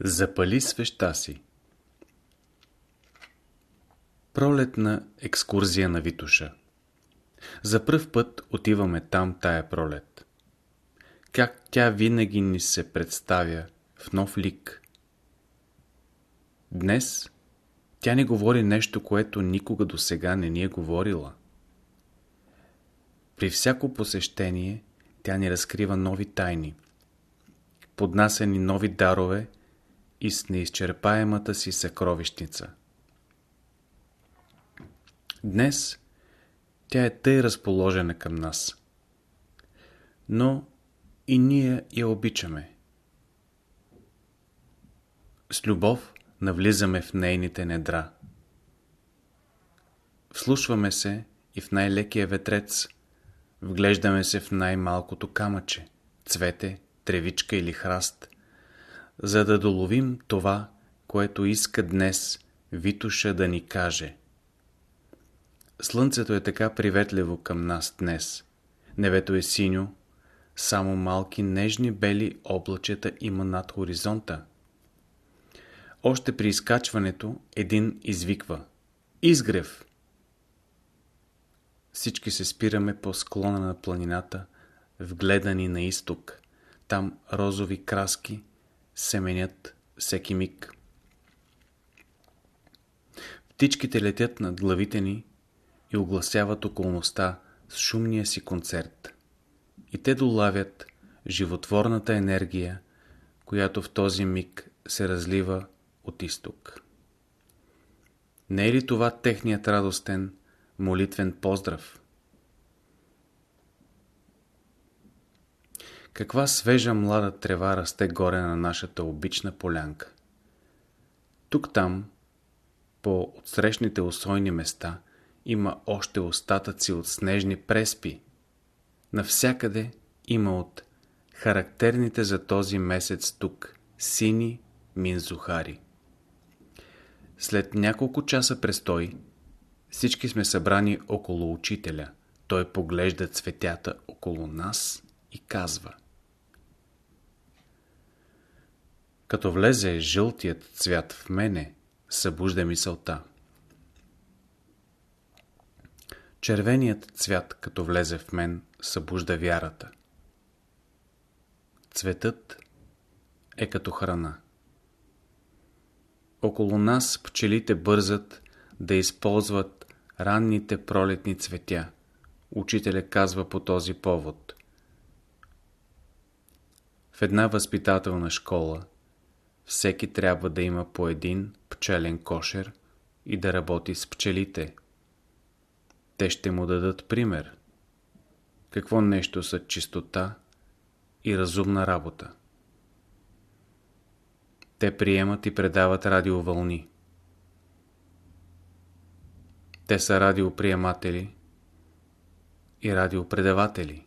Запали свеща си Пролетна екскурзия на Витуша За пръв път отиваме там тая пролет. Как тя винаги ни се представя в нов лик. Днес тя ни говори нещо, което никога до сега не ни е говорила. При всяко посещение тя ни разкрива нови тайни. Поднася ни нови дарове и с неизчерпаемата си съкровищница. Днес тя е тъй разположена към нас. Но и ние я обичаме. С любов навлизаме в нейните недра. Вслушваме се и в най-лекия ветрец, вглеждаме се в най-малкото камъче, цвете, тревичка или храст, за да доловим това, което иска днес Витуша да ни каже. Слънцето е така приветливо към нас днес. Небето е синьо, само малки нежни бели облачета има над хоризонта. Още при изкачването един извиква Изгрев! Всички се спираме по склона на планината, вгледани на изток. Там розови краски се менят всеки миг. Птичките летят над главите ни и огласяват околността с шумния си концерт. И те долавят животворната енергия, която в този миг се разлива от изток. Не е ли това техният радостен, молитвен поздрав? Каква свежа млада трева расте горе на нашата обична полянка. Тук-там, по отсрещните усойни места, има още остатъци от снежни преспи. Навсякъде има от характерните за този месец тук сини минзухари. След няколко часа престой, всички сме събрани около учителя. Той поглежда цветята около нас и казва Като влезе жълтият цвят в мене, събужда мисълта. Червеният цвят, като влезе в мен, събужда вярата. Цветът е като храна. Около нас пчелите бързат да използват ранните пролетни цветя. Учителя казва по този повод. В една възпитателна школа всеки трябва да има по един пчелен кошер и да работи с пчелите. Те ще му дадат пример. Какво нещо са чистота и разумна работа. Те приемат и предават радиовълни. Те са радиоприематели и радиопредаватели.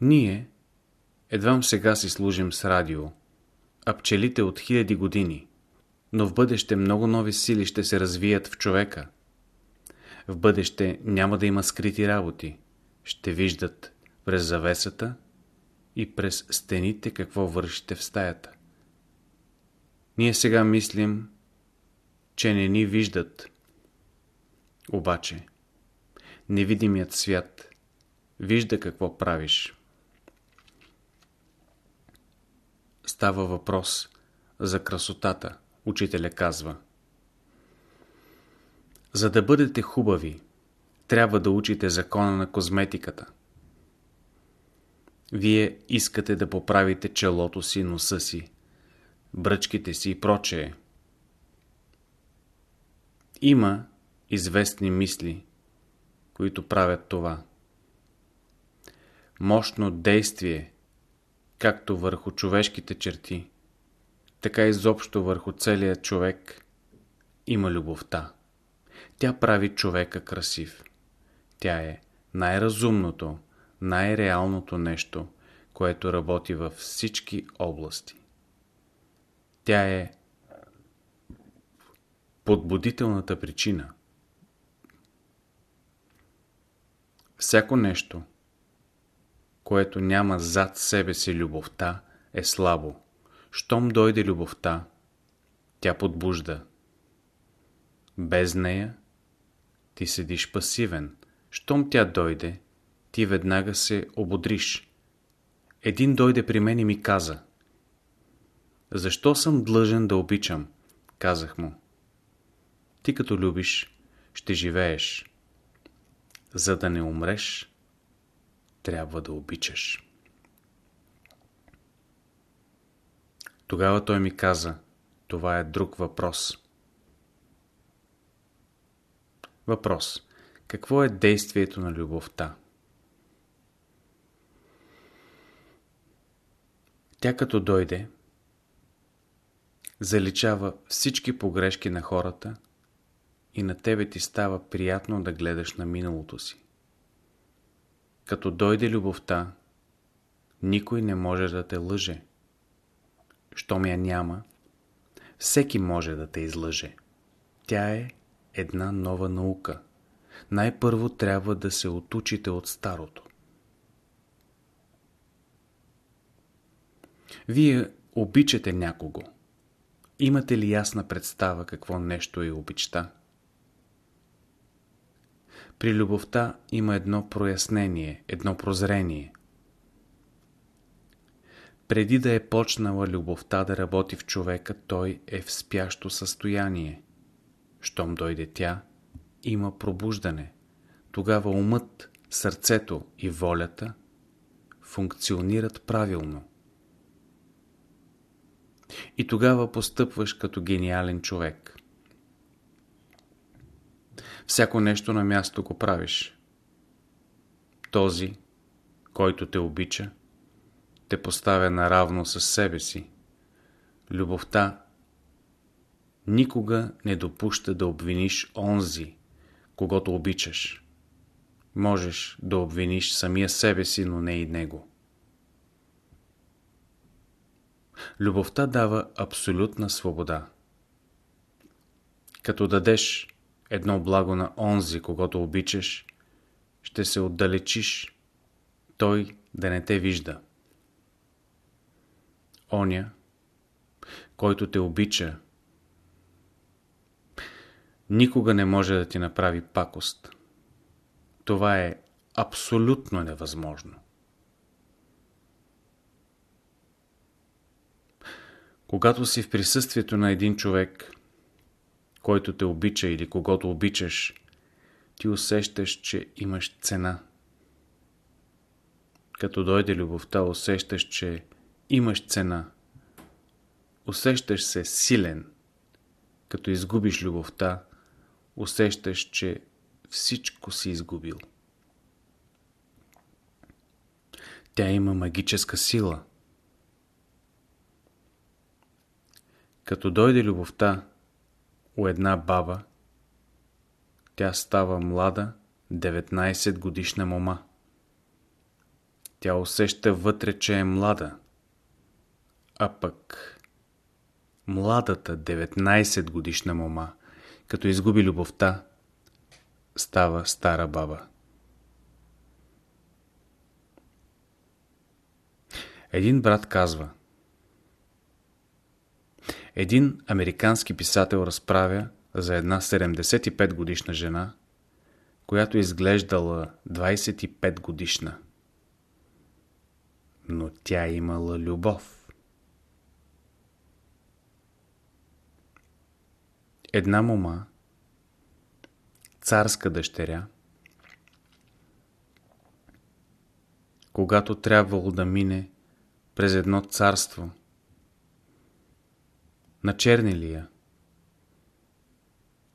Ние едвам сега си служим с радио, а пчелите от хиляди години, но в бъдеще много нови сили ще се развият в човека. В бъдеще няма да има скрити работи. Ще виждат през завесата и през стените какво вършите в стаята. Ние сега мислим, че не ни виждат. Обаче, невидимият свят вижда какво правиш. Става въпрос за красотата, учителя казва. За да бъдете хубави, трябва да учите закона на козметиката – вие искате да поправите челото си, носа си, бръчките си и прочее. Има известни мисли, които правят това. Мощно действие, както върху човешките черти, така изобщо върху целия човек, има любовта. Тя прави човека красив. Тя е най-разумното, най-реалното нещо, което работи във всички области. Тя е подбудителната причина. Всяко нещо, което няма зад себе си любовта, е слабо. Щом дойде любовта, тя подбужда. Без нея ти седиш пасивен. Щом тя дойде, ти веднага се ободриш. Един дойде при мен и ми каза Защо съм длъжен да обичам? Казах му Ти като любиш, ще живееш. За да не умреш, трябва да обичаш. Тогава той ми каза, това е друг въпрос. Въпрос. Какво е действието на любовта? Тя като дойде, заличава всички погрешки на хората и на тебе ти става приятно да гледаш на миналото си. Като дойде любовта, никой не може да те лъже. Щом я няма, всеки може да те излъже. Тя е една нова наука. Най-първо трябва да се отучите от старото. Вие обичате някого. Имате ли ясна представа какво нещо е обичта? При любовта има едно прояснение, едно прозрение. Преди да е почнала любовта да работи в човека, той е в спящо състояние. Щом дойде тя, има пробуждане. Тогава умът, сърцето и волята функционират правилно. И тогава постъпваш като гениален човек. Всяко нещо на място го правиш. Този, който те обича, те поставя наравно с себе си. Любовта никога не допуща да обвиниш онзи, когато обичаш. Можеш да обвиниш самия себе си, но не и него. Любовта дава абсолютна свобода. Като дадеш едно благо на онзи, когато обичаш, ще се отдалечиш, той да не те вижда. Оня, който те обича, никога не може да ти направи пакост. Това е абсолютно невъзможно. Когато си в присъствието на един човек, който те обича или когато обичаш, ти усещаш, че имаш цена. Като дойде любовта, усещаш, че имаш цена. Усещаш се силен. Като изгубиш любовта, усещаш, че всичко си изгубил. Тя има магическа сила. Като дойде любовта у една баба, тя става млада 19 годишна мома. Тя усеща вътре, че е млада. А пък младата 19 годишна мома, като изгуби любовта, става стара баба. Един брат казва Един американски писател разправя за една 75 годишна жена, която изглеждала 25 годишна. Но тя имала любов. Една мома, царска дъщеря, когато трябвало да мине през едно царство, начерни ли я,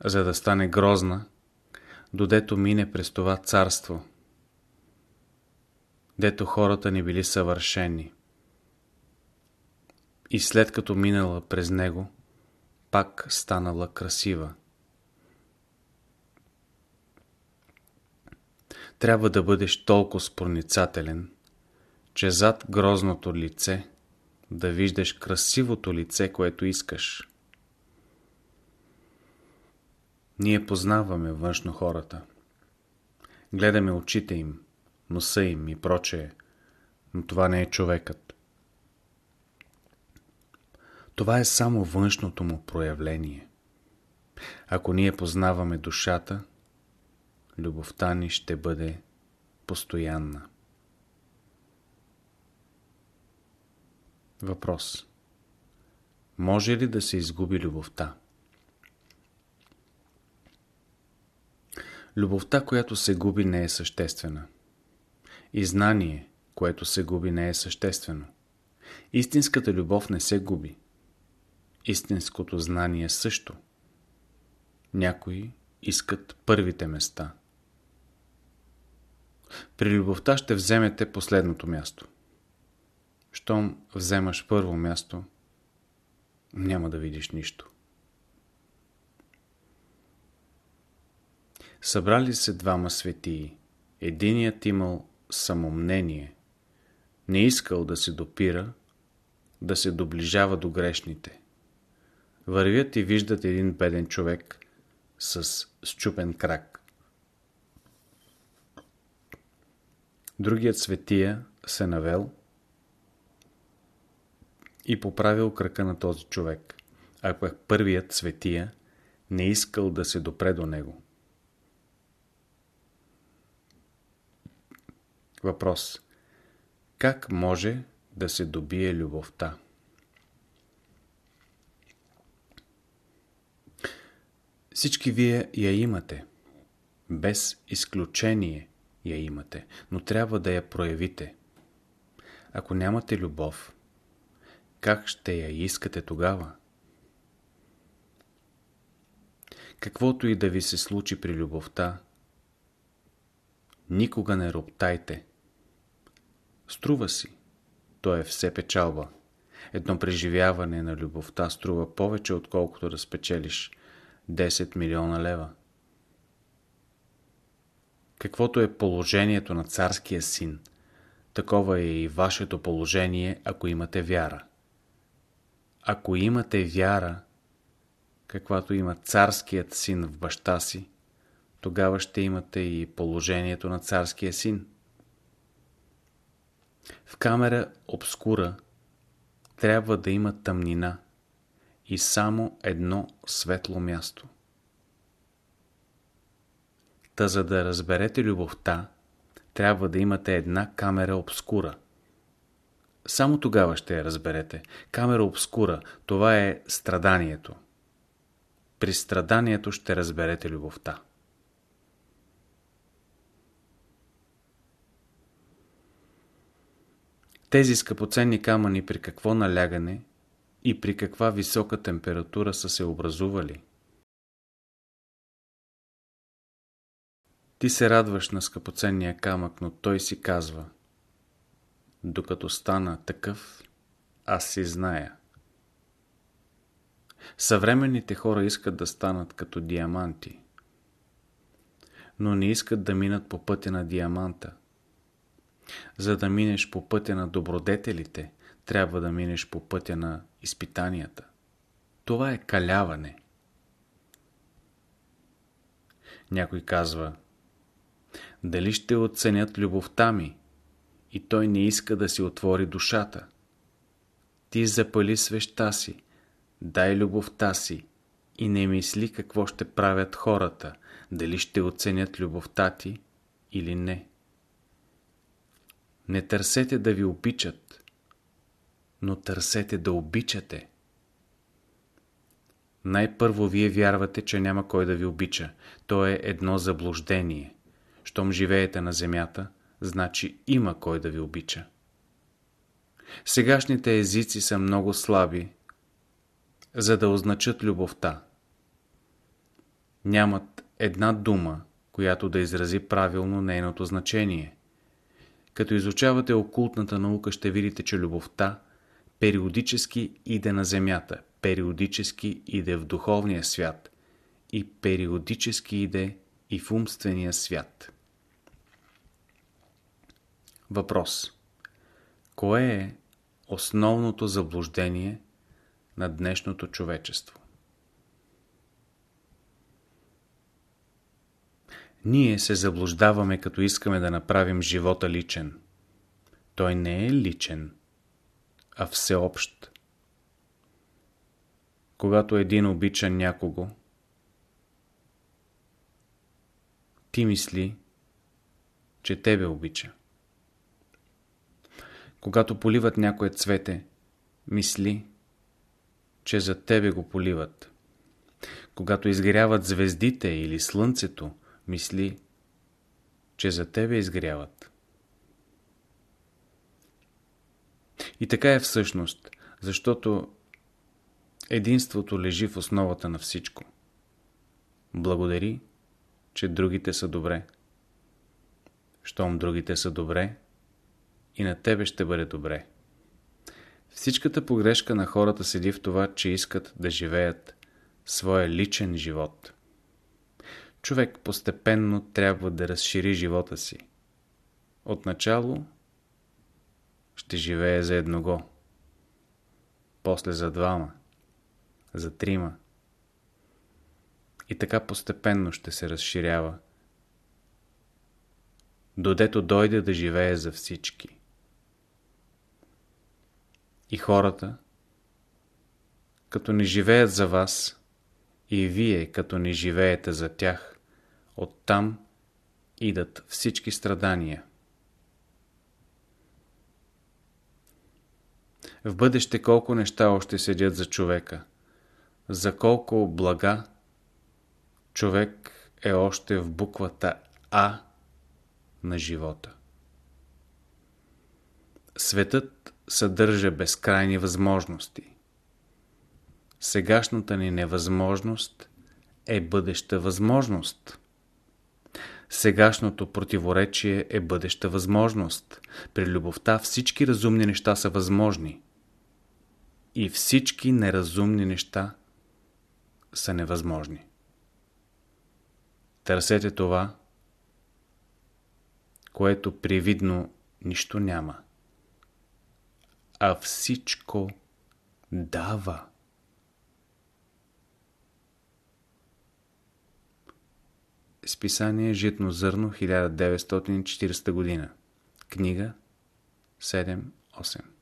за да стане грозна, додето мине през това царство, дето хората не били съвършени. И след като минала през него, пак станала красива. Трябва да бъдеш толкова проницателен, че зад грозното лице да виждаш красивото лице, което искаш. Ние познаваме външно хората. Гледаме очите им, носа им и прочее, но това не е човекът. Това е само външното му проявление. Ако ние познаваме душата, любовта ни ще бъде постоянна. Въпрос Може ли да се изгуби любовта? Любовта, която се губи, не е съществена. И знание, което се губи, не е съществено. Истинската любов не се губи. Истинското знание също. Някои искат първите места. При любовта ще вземете последното място. Щом вземаш първо място, няма да видиш нищо. Събрали се двама светии. Единият имал самомнение. Не искал да се допира, да се доближава до грешните. Вървят и виждат един беден човек с счупен крак. Другият светия се навел и поправил крака на този човек, а пък първият светия не искал да се допре до него. Въпрос. Как може да се добие любовта? Всички вие я имате. Без изключение я имате, но трябва да я проявите. Ако нямате любов, как ще я искате тогава? Каквото и да ви се случи при любовта, никога не роптайте. Струва си. То е все печалба. Едно преживяване на любовта струва повече, отколкото да спечелиш 10 милиона лева. Каквото е положението на царския син, такова е и вашето положение, ако имате вяра. Ако имате вяра, каквато има царският син в баща си, тогава ще имате и положението на царския син. В камера обскура трябва да има тъмнина и само едно светло място. Та за да разберете любовта, трябва да имате една камера обскура. Само тогава ще я разберете. Камера обскура, това е страданието. При страданието ще разберете любовта. Тези скъпоценни камъни при какво налягане и при каква висока температура са се образували? Ти се радваш на скъпоценния камък, но той си казва Докато стана такъв, аз си зная. Съвременните хора искат да станат като диаманти, но не искат да минат по пътя на диаманта. За да минеш по пътя на добродетелите, трябва да минеш по пътя на изпитанията. Това е каляване. Някой казва, дали ще оценят любовта ми? И той не иска да си отвори душата. Ти запали свеща си, дай любовта си и не мисли какво ще правят хората, дали ще оценят любовта ти или не. Не търсете да ви обичат, но търсете да обичате. Най-първо вие вярвате, че няма кой да ви обича. То е едно заблуждение. Щом живеете на земята, значи има кой да ви обича. Сегашните езици са много слаби, за да означат любовта. Нямат една дума, която да изрази правилно нейното значение. Като изучавате окултната наука, ще видите, че любовта периодически иде на земята, периодически иде в духовния свят и периодически иде и в умствения свят. Въпрос. Кое е основното заблуждение на днешното човечество? Ние се заблуждаваме, като искаме да направим живота личен. Той не е личен, а всеобщ. Когато един обича някого, ти мисли, че тебе обича. Когато поливат някое цвете, мисли, че за тебе го поливат. Когато изгряват звездите или слънцето, мисли, че за тебе изгряват. И така е всъщност, защото единството лежи в основата на всичко. Благодари, че другите са добре. Щом другите са добре, и на тебе ще бъде добре. Всичката погрешка на хората седи в това, че искат да живеят своя личен живот. Човек постепенно трябва да разшири живота си. Отначало ще живее за едного, после за двама, за трима. И така постепенно ще се разширява, додето дойде да живее за всички. И хората, като не живеят за вас, и вие, като не живеете за тях, оттам идат всички страдания. В бъдеще колко неща още седят за човека, за колко блага човек е още в буквата А на живота. Светът съдържа безкрайни възможности. Сегашната ни невъзможност е бъдеща възможност. Сегашното противоречие е бъдеща възможност. При любовта всички разумни неща са възможни. И всички неразумни неща са невъзможни. Търсете това, което привидно нищо няма а всичко дава. Списание Житно зърно 1940 година. Книга 7-8